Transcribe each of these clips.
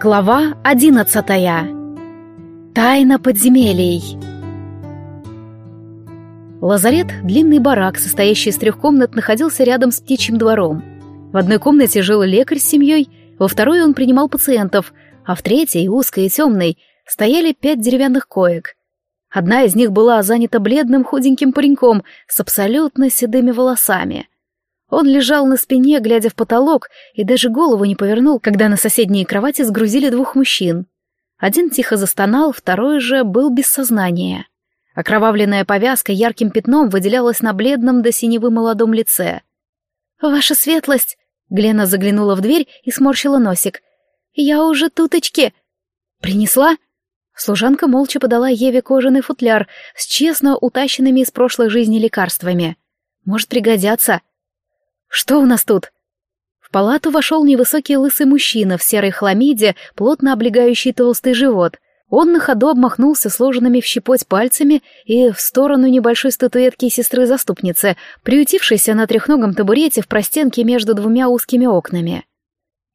Глава одиннадцатая. Тайна подземелий. Лазарет, длинный барак, состоящий из трех комнат, находился рядом с птичьим двором. В одной комнате жил лекарь с семьей, во второй он принимал пациентов, а в третьей, узкой и темной, стояли пять деревянных коек. Одна из них была занята бледным худеньким пареньком с абсолютно седыми волосами — он лежал на спине, глядя в потолок, и даже голову не повернул, когда на соседней кровати сгрузили двух мужчин. Один тихо застонал, второй же был без сознания. Окровавленная повязка ярким пятном выделялась на бледном до синевы молодом лице. «Ваша светлость!» — Глена заглянула в дверь и сморщила носик. «Я уже туточки!» «Принесла?» Служанка молча подала Еве кожаный футляр с честно утащенными из прошлой жизни лекарствами. «Может пригодятся?» «Что у нас тут?» В палату вошел невысокий лысый мужчина в серой хламиде, плотно облегающий толстый живот. Он на ходу обмахнулся сложенными в щепоть пальцами и в сторону небольшой статуэтки сестры-заступницы, приютившейся на трехногом табурете в простенке между двумя узкими окнами.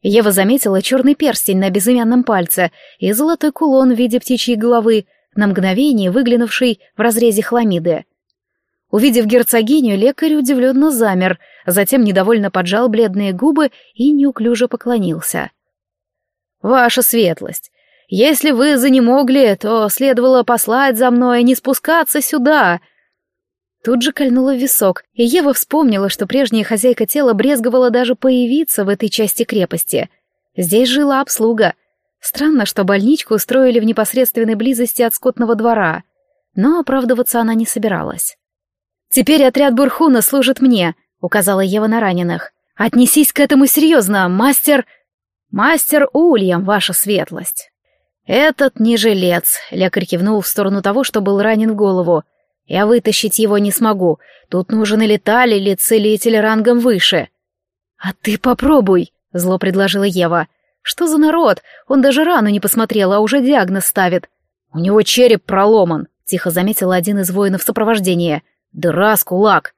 Ева заметила черный перстень на безымянном пальце и золотой кулон в виде птичьей головы, на мгновение выглянувший в разрезе хламиды. Увидев герцогиню, лекарь удивленно замер, затем недовольно поджал бледные губы и неуклюже поклонился. «Ваша светлость, если вы занемогли, то следовало послать за мной, а не спускаться сюда!» Тут же кольнула висок, и Ева вспомнила, что прежняя хозяйка тела брезговала даже появиться в этой части крепости. Здесь жила обслуга. Странно, что больничку устроили в непосредственной близости от скотного двора. Но оправдываться она не собиралась. «Теперь отряд Бурхуна служит мне», — указала Ева на раненых. «Отнесись к этому серьезно, мастер...» «Мастер Ульям, ваша светлость». «Этот не жилец», — лекарь кивнул в сторону того, что был ранен в голову. «Я вытащить его не смогу. Тут нужен или таль, или целитель рангом выше». «А ты попробуй», — зло предложила Ева. «Что за народ? Он даже рану не посмотрел, а уже диагноз ставит». «У него череп проломан», — тихо заметил один из воинов сопровождения. «Дыра с кулак!»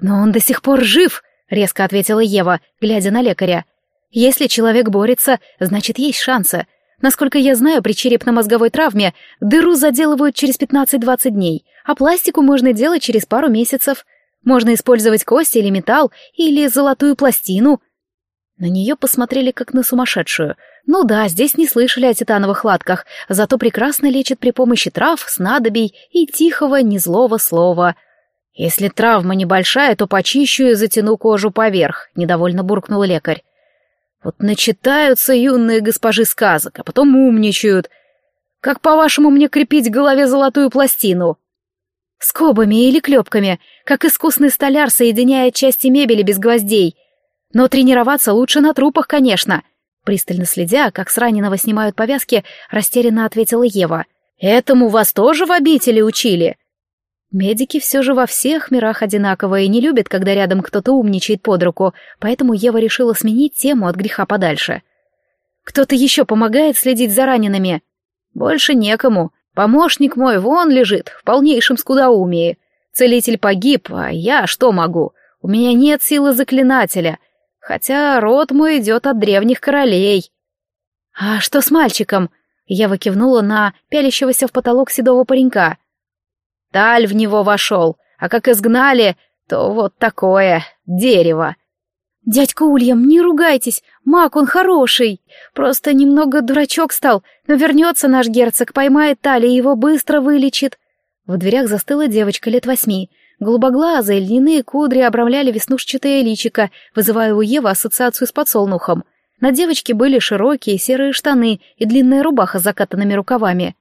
«Но он до сих пор жив!» — резко ответила Ева, глядя на лекаря. «Если человек борется, значит, есть шансы. Насколько я знаю, при черепно-мозговой травме дыру заделывают через 15-20 дней, а пластику можно делать через пару месяцев. Можно использовать кости или металл, или золотую пластину». На нее посмотрели как на сумасшедшую. Ну да, здесь не слышали о титановых латках, зато прекрасно лечат при помощи трав, снадобий и тихого, незлого слова — «Если травма небольшая, то почищу и затяну кожу поверх», — недовольно буркнул лекарь. «Вот начитаются юные госпожи сказок, а потом умничают. Как, по-вашему, мне крепить голове золотую пластину?» «Скобами или клепками, как искусный столяр соединяет части мебели без гвоздей. Но тренироваться лучше на трупах, конечно», — пристально следя, как с раненого снимают повязки, растерянно ответила Ева. «Этому вас тоже в обители учили?» Медики все же во всех мирах одинаковые и не любят, когда рядом кто-то умничает под руку, поэтому Ева решила сменить тему от греха подальше. «Кто-то еще помогает следить за ранеными?» «Больше некому. Помощник мой вон лежит, в полнейшем скудоумии. Целитель погиб, а я что могу? У меня нет силы заклинателя, хотя род мой идет от древних королей». «А что с мальчиком?» Ева кивнула на пялящегося в потолок седого паренька — Таль в него вошел, а как изгнали, то вот такое дерево. «Дядька Ульям, не ругайтесь, маг он хороший. Просто немного дурачок стал, но вернется наш герцог, поймает Тали и его быстро вылечит». В дверях застыла девочка лет восьми. Голубоглазые льняные кудри обрамляли веснушчатое личико, вызывая у Евы ассоциацию с подсолнухом. На девочке были широкие серые штаны и длинная рубаха с закатанными рукавами.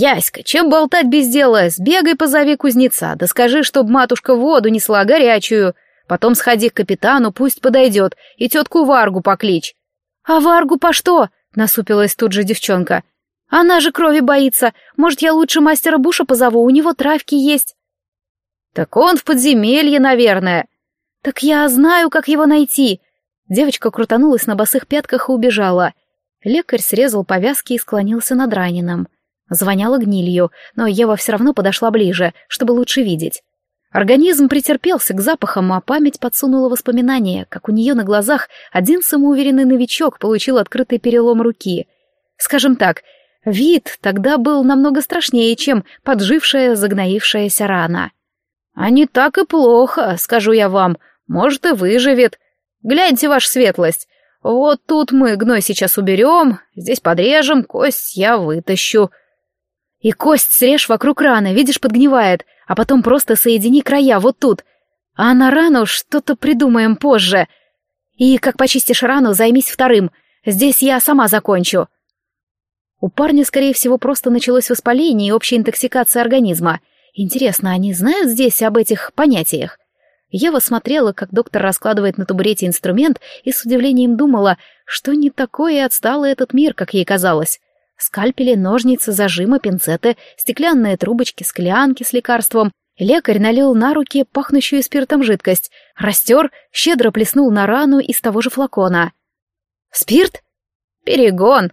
«Яська, чем болтать без дела? Сбегай, позови кузнеца, да скажи, чтоб матушка воду несла горячую. Потом сходи к капитану, пусть подойдет, и тетку Варгу покличь». «А Варгу по что?» — насупилась тут же девчонка. «Она же крови боится. Может, я лучше мастера Буша позову, у него травки есть». «Так он в подземелье, наверное». «Так я знаю, как его найти». Девочка крутанулась на босых пятках и убежала. Лекарь срезал повязки и склонился над раненым. Звоняло гнилью, но Ева все равно подошла ближе, чтобы лучше видеть. Организм претерпелся к запахам, а память подсунула воспоминания, как у нее на глазах один самоуверенный новичок получил открытый перелом руки. Скажем так, вид тогда был намного страшнее, чем поджившая, загноившаяся рана. А не так и плохо, скажу я вам, может и выживет. Гляньте, ваша светлость, вот тут мы гной сейчас уберем, здесь подрежем, кость я вытащу. И кость срежь вокруг раны, видишь, подгнивает, а потом просто соедини края вот тут. А на рану что-то придумаем позже. И как почистишь рану, займись вторым. Здесь я сама закончу. У парня, скорее всего, просто началось воспаление и общая интоксикация организма. Интересно, они знают здесь об этих понятиях? Ева смотрела, как доктор раскладывает на табурете инструмент, и с удивлением думала, что не такой и отсталый этот мир, как ей казалось. Скальпели, ножницы, зажимы, пинцеты, стеклянные трубочки, склянки с лекарством. Лекарь налил на руки пахнущую спиртом жидкость, растер, щедро плеснул на рану из того же флакона. «Спирт? Перегон!»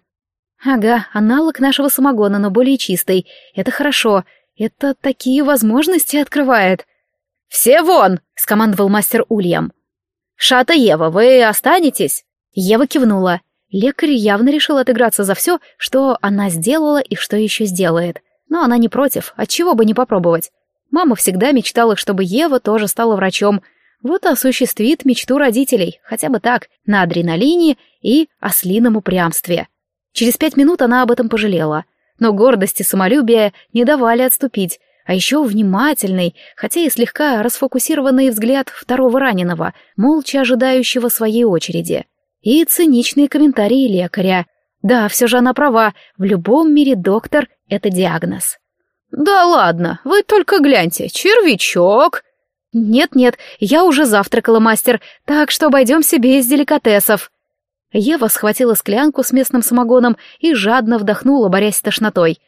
«Ага, аналог нашего самогона, но более чистый. Это хорошо. Это такие возможности открывает». «Все вон!» — скомандовал мастер Ульям. «Шата Ева, вы останетесь?» Ева кивнула. Лекарь явно решил отыграться за все, что она сделала и что еще сделает. Но она не против, отчего бы не попробовать. Мама всегда мечтала, чтобы Ева тоже стала врачом. Вот осуществит мечту родителей, хотя бы так, на адреналине и ослином упрямстве. Через пять минут она об этом пожалела. Но гордость и самолюбие не давали отступить, а еще внимательный, хотя и слегка расфокусированный взгляд второго раненого, молча ожидающего своей очереди. И циничные комментарии лекаря. Да, все же она права, в любом мире доктор — это диагноз. «Да ладно, вы только гляньте, червячок!» «Нет-нет, я уже завтракала, мастер, так что обойдемся без деликатесов». Ева схватила склянку с местным самогоном и жадно вдохнула, борясь с тошнотой.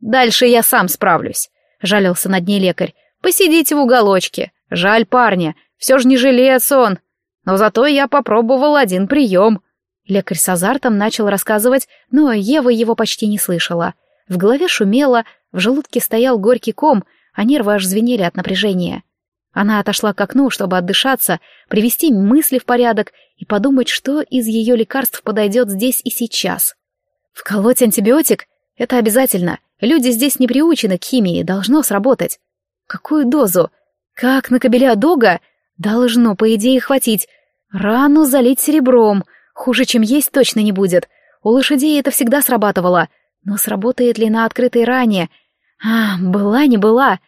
«Дальше я сам справлюсь. — жалился над ней лекарь. «Посидите в уголочке. Жаль парня. Все же не жилец он. Но зато я попробовал один прием». Лекарь с азартом начал рассказывать, но Ева его почти не слышала. В голове шумело, в желудке стоял горький ком, а нервы аж звенели от напряжения. Она отошла к окну, чтобы отдышаться, привести мысли в порядок и подумать, что из ее лекарств подойдет здесь и сейчас. Вколоть антибиотик — это обязательно, Люди здесь не приучены к химии, должно сработать. Какую дозу? Как на кобеля дога? Должно, по идее, хватить. Рану залить серебром. Хуже, чем есть, точно не будет. У лошадей это всегда срабатывало. Но сработает ли на открытой ране? А, была не была.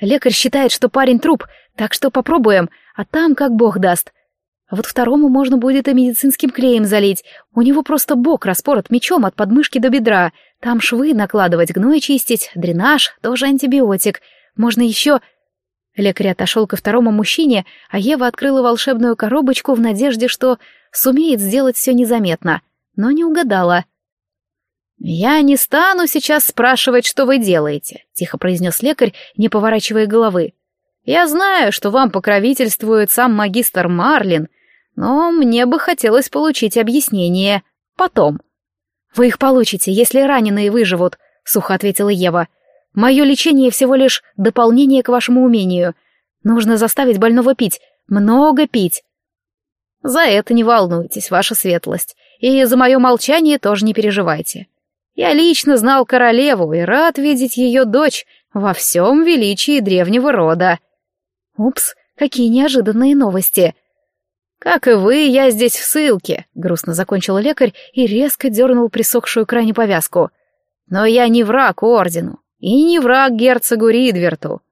Лекарь считает, что парень труп, так что попробуем, а там как бог даст. Вот второму можно будет и медицинским клеем залить. У него просто бок распорот мечом от подмышки до бедра. Там швы накладывать, гной чистить, дренаж, тоже антибиотик. Можно еще... Лекарь отошел ко второму мужчине, а Ева открыла волшебную коробочку в надежде, что сумеет сделать все незаметно, но не угадала. «Я не стану сейчас спрашивать, что вы делаете», — тихо произнес лекарь, не поворачивая головы. «Я знаю, что вам покровительствует сам магистр Марлин, но мне бы хотелось получить объяснение потом. «Вы их получите, если раненые выживут», — сухо ответила Ева. «Мое лечение всего лишь дополнение к вашему умению. Нужно заставить больного пить, много пить». «За это не волнуйтесь, ваша светлость, и за мое молчание тоже не переживайте. Я лично знал королеву и рад видеть ее дочь во всем величии древнего рода». «Упс, какие неожиданные новости!» «Как и вы, я здесь в ссылке», — грустно закончил лекарь и резко дернул присохшую к ране повязку. «Но я не враг ордену и не враг герцогу Ридверту».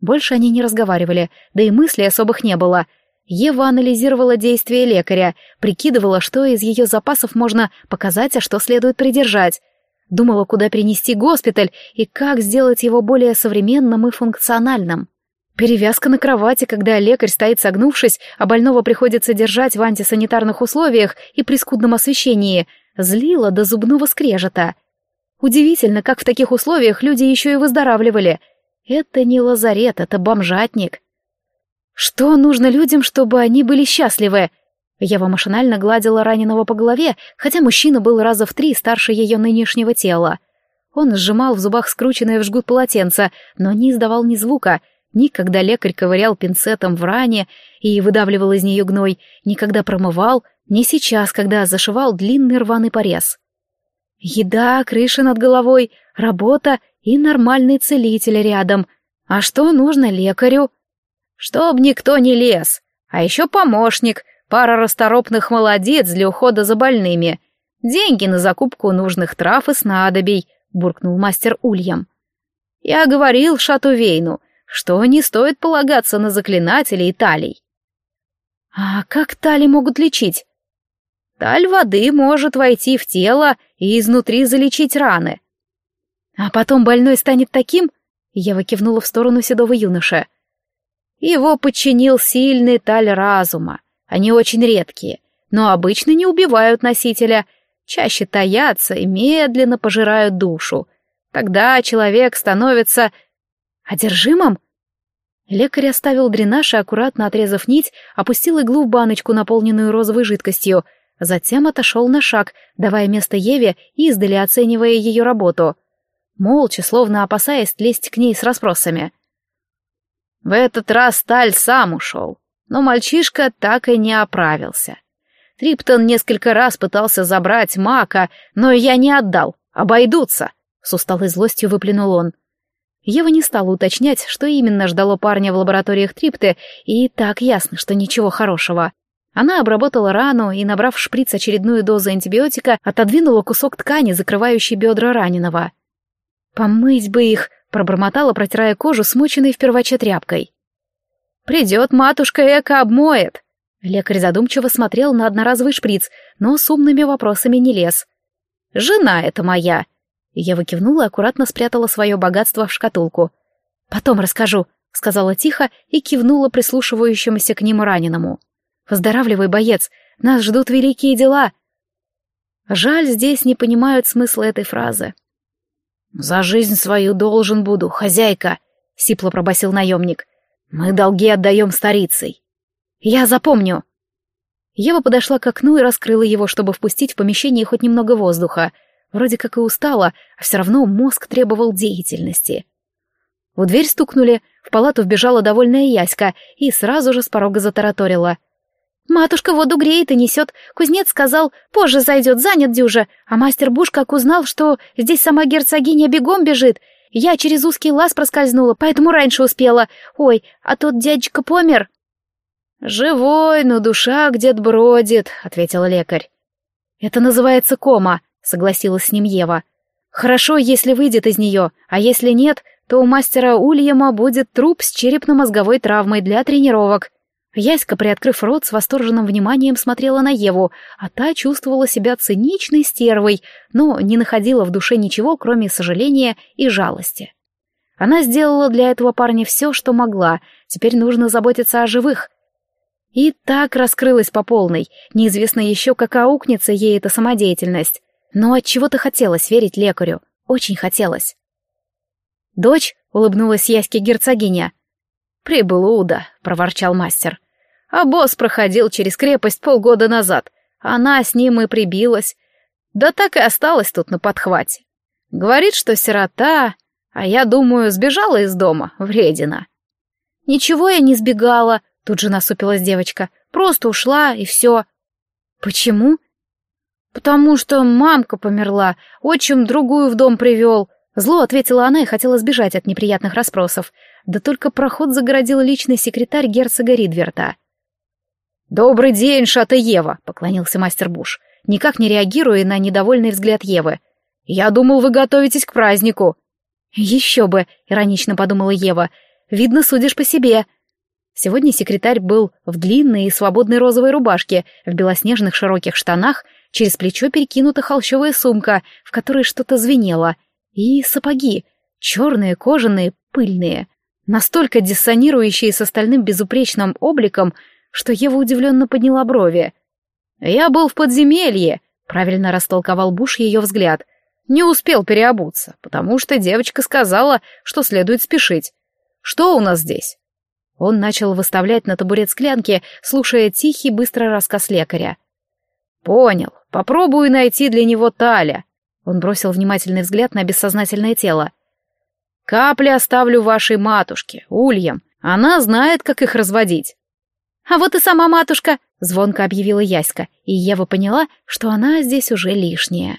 Больше они не разговаривали, да и мыслей особых не было. Ева анализировала действия лекаря, прикидывала, что из ее запасов можно показать, а что следует придержать. Думала, куда перенести госпиталь и как сделать его более современным и функциональным. Перевязка на кровати, когда лекарь стоит согнувшись, а больного приходится держать в антисанитарных условиях и при скудном освещении, злила до зубного скрежета. Удивительно, как в таких условиях люди еще и выздоравливали. Это не лазарет, это бомжатник. Что нужно людям, чтобы они были счастливы? Ева машинально гладила раненого по голове, хотя мужчина был раза в три старше ее нынешнего тела. Он сжимал в зубах скрученное в жгут полотенце, но не издавал ни звука — ни когда лекарь ковырял пинцетом в ране и выдавливал из нее гной, ни когда промывал, ни сейчас, когда зашивал длинный рваный порез. Еда, крыша над головой, работа и нормальный целитель рядом. А что нужно лекарю? Чтоб никто не лез. А еще помощник, пара расторопных молодец для ухода за больными. Деньги на закупку нужных трав и снадобий, буркнул мастер Ульям. Я говорил Шатувейну, что не стоит полагаться на заклинателей и талий. А как тали могут лечить? Таль воды может войти в тело и изнутри залечить раны. А потом больной станет таким? Ева кивнула в сторону седого юноша. Его подчинил сильный таль разума. Они очень редкие, но обычно не убивают носителя, чаще таятся и медленно пожирают душу. Тогда человек становится одержимым. Лекарь оставил дренаж и, аккуратно отрезав нить, опустил иглу в баночку, наполненную розовой жидкостью — Затем отошел на шаг, давая место Еве и издали оценивая ее работу. Молча, словно опасаясь лезть к ней с расспросами. В этот раз Таль сам ушел, но мальчишка так и не оправился. Триптон несколько раз пытался забрать Мака, но я не отдал, обойдутся, — с усталой злостью выплюнул он. Ева не стала уточнять, что именно ждало парня в лабораториях Трипты, и так ясно, что ничего хорошего. Она обработала рану и, набрав в шприц очередную дозу антибиотика, отодвинула кусок ткани, закрывающий бедра раненого. «Помыть бы их!» — пробормотала, протирая кожу, смоченной в первоче тряпкой. «Придет матушка Эка обмоет!» Лекарь задумчиво смотрел на одноразовый шприц, но с умными вопросами не лез. «Жена это моя!» Я выкивнула и аккуратно спрятала свое богатство в шкатулку. «Потом расскажу», — сказала тихо и кивнула прислушивающемуся к нему раненому. Выздоравливай, боец, нас ждут великие дела. Жаль, здесь не понимают смысла этой фразы. «За жизнь свою должен буду, хозяйка», — сипло пробасил наемник. «Мы долги отдаем старицей». «Я запомню». Ева подошла к окну и раскрыла его, чтобы впустить в помещение хоть немного воздуха. Вроде как и устала, а все равно мозг требовал деятельности. В дверь стукнули, в палату вбежала довольная Яська и сразу же с порога затараторила. Матушка воду греет и несет. Кузнец сказал, позже зайдет, занят дюжа. А мастер Буш как узнал, что здесь сама герцогиня бегом бежит. Я через узкий лаз проскользнула, поэтому раньше успела. Ой, а тот дядечка помер. «Живой, но душа где-то бродит», — ответил лекарь. «Это называется кома», — согласилась с ним Ева. «Хорошо, если выйдет из нее, а если нет, то у мастера Ульяма будет труп с черепно-мозговой травмой для тренировок. Яська, приоткрыв рот, с восторженным вниманием смотрела на Еву, а та чувствовала себя циничной стервой, но не находила в душе ничего, кроме сожаления и жалости. Она сделала для этого парня все, что могла, теперь нужно заботиться о живых. И так раскрылась по полной, неизвестно еще, как аукнется ей эта самодеятельность. Но от чего то хотелось верить лекарю, очень хотелось. «Дочь?» — улыбнулась Яське герцогиня. «Приблуда», — проворчал мастер. А босс проходил через крепость полгода назад. Она с ним и прибилась. Да так и осталась тут на подхвате. Говорит, что сирота, а я думаю, сбежала из дома, вредина. Ничего я не сбегала, тут же насупилась девочка. Просто ушла, и все. Почему? Потому что мамка померла, отчим другую в дом привел. Зло ответила она и хотела сбежать от неприятных расспросов. Да только проход загородил личный секретарь герцога Ридверта. «Добрый день, Шата Ева», — поклонился мастер Буш, никак не реагируя на недовольный взгляд Евы. «Я думал, вы готовитесь к празднику». «Еще бы», — иронично подумала Ева, — «видно, судишь по себе». Сегодня секретарь был в длинной и свободной розовой рубашке, в белоснежных широких штанах, через плечо перекинута холщовая сумка, в которой что-то звенело, и сапоги, черные, кожаные, пыльные, настолько диссонирующие с остальным безупречным обликом, что Ева удивленно подняла брови. «Я был в подземелье», — правильно растолковал Буш ее взгляд. «Не успел переобуться, потому что девочка сказала, что следует спешить. Что у нас здесь?» Он начал выставлять на табурет склянки, слушая тихий, быстрый рассказ лекаря. «Понял. Попробую найти для него таля». Он бросил внимательный взгляд на бессознательное тело. «Капли оставлю вашей матушке, Ульям. Она знает, как их разводить. «А вот и сама матушка!» — звонко объявила Яська, и Ева поняла, что она здесь уже лишняя.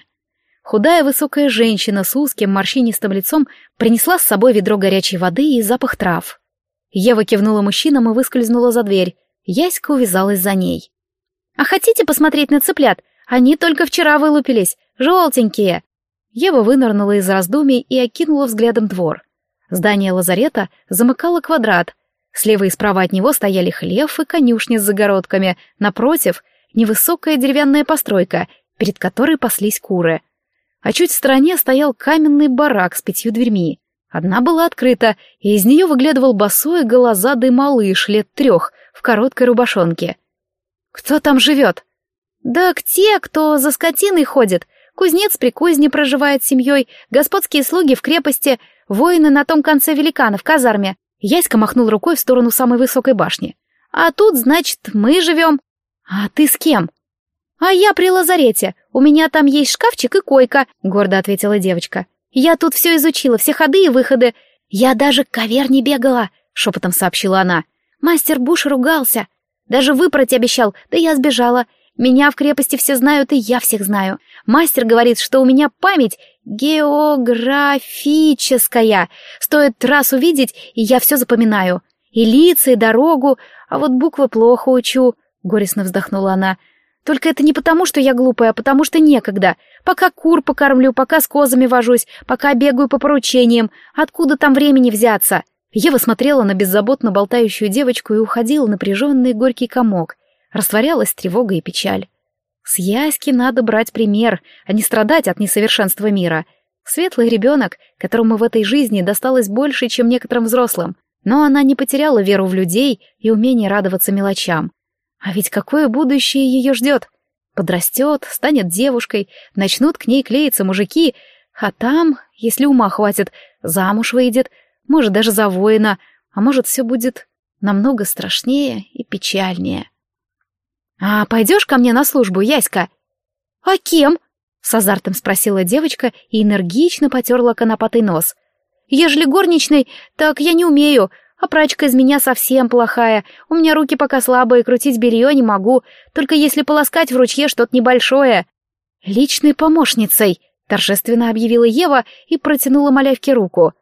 худая высокая женщина с узким морщинистым лицом принесла с собой ведро горячей воды и запах трав. Ева кивнула мужчинам и выскользнула за дверь. Яська увязалась за ней. «А хотите посмотреть на цыплят? Они только вчера вылупились, желтенькие!» Ева вынырнула из раздумий и окинула взглядом двор. Здание лазарета замыкало квадрат. Слева и справа от него стояли хлев и конюшни с загородками. Напротив — невысокая деревянная постройка, перед которой паслись куры. А чуть в стороне стоял каменный барак с пятью дверьми. Одна была открыта, и из нее выглядывал босой голозадый малыш лет трех в короткой рубашонке. «Кто там живет?» «Да те, кто за скотиной ходит. Кузнец при кузне проживает с семьей, господские слуги в крепости, воины на том конце великана в казарме. Яська махнул рукой в сторону самой высокой башни. А тут, значит, мы живем. А ты с кем? А я при лазарете. У меня там есть шкафчик и койка, гордо ответила девочка. Я тут все изучила, все ходы и выходы. Я даже к каверне бегала, шепотом сообщила она. Мастер Буш ругался. Даже выпрать обещал, да я сбежала. Меня в крепости все знают, и я всех знаю. Мастер говорит, что у меня память географическая. Стоит раз увидеть, и я все запоминаю. И лица, и дорогу, а вот буквы плохо учу. Горестно вздохнула она. Только это не потому, что я глупая, а потому что некогда. Пока кур покормлю, пока с козами вожусь, пока бегаю по поручениям. Откуда там времени взяться? Ева смотрела на беззаботно болтающую девочку и уходила напряженный горький комок растворялась тревога и печаль. С Яськи надо брать пример, а не страдать от несовершенства мира. Светлый ребенок, которому в этой жизни досталось больше, чем некоторым взрослым, но она не потеряла веру в людей и умение радоваться мелочам. А ведь какое будущее ее ждет? Подрастет, станет девушкой, начнут к ней клеиться мужики, а там, если ума хватит, замуж выйдет, может даже за воина, а может все будет намного страшнее и печальнее. «А пойдешь ко мне на службу, Яська?» «А кем?» — с азартом спросила девочка и энергично потерла конопатый нос. «Ежели горничной, так я не умею, а прачка из меня совсем плохая. У меня руки пока слабые, крутить белье не могу, только если полоскать в ручье что-то небольшое». «Личной помощницей», — торжественно объявила Ева и протянула малявке руку.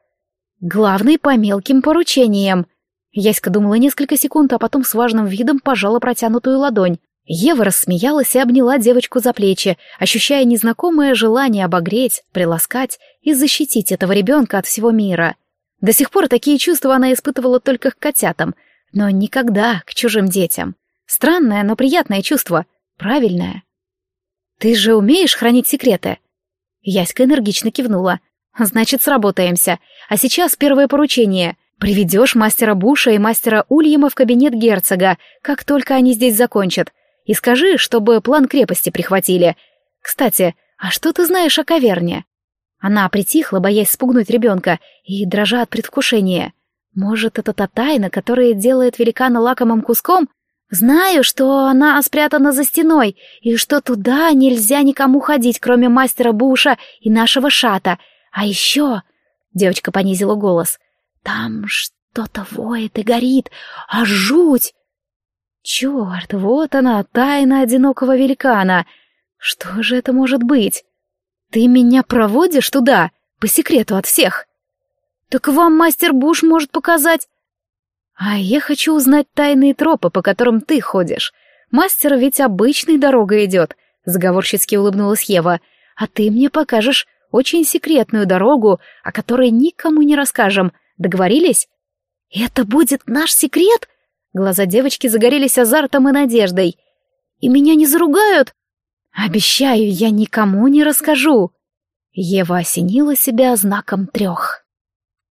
«Главный по мелким поручениям». Яська думала несколько секунд, а потом с важным видом пожала протянутую ладонь. Ева рассмеялась и обняла девочку за плечи, ощущая незнакомое желание обогреть, приласкать и защитить этого ребенка от всего мира. До сих пор такие чувства она испытывала только к котятам, но никогда к чужим детям. Странное, но приятное чувство, правильное. «Ты же умеешь хранить секреты?» Яська энергично кивнула. «Значит, сработаемся. А сейчас первое поручение. Приведешь мастера Буша и мастера Ульяма в кабинет герцога, как только они здесь закончат, и скажи, чтобы план крепости прихватили. Кстати, а что ты знаешь о каверне?» Она притихла, боясь спугнуть ребенка, и дрожа от предвкушения. «Может, это та тайна, которая делает великана лакомым куском? Знаю, что она спрятана за стеной, и что туда нельзя никому ходить, кроме мастера Буша и нашего шата. А еще...» Девочка понизила голос. «Там что-то воет и горит, а жуть! Черт, вот она, тайна одинокого великана. Что же это может быть? Ты меня проводишь туда, по секрету от всех? Так вам мастер Буш может показать. А я хочу узнать тайные тропы, по которым ты ходишь. Мастер ведь обычной дорогой идет, заговорщицки улыбнулась Ева. А ты мне покажешь очень секретную дорогу, о которой никому не расскажем. Договорились? Это будет наш секрет? Глаза девочки загорелись азартом и надеждой. «И меня не заругают?» «Обещаю, я никому не расскажу!» Ева осенила себя знаком трех.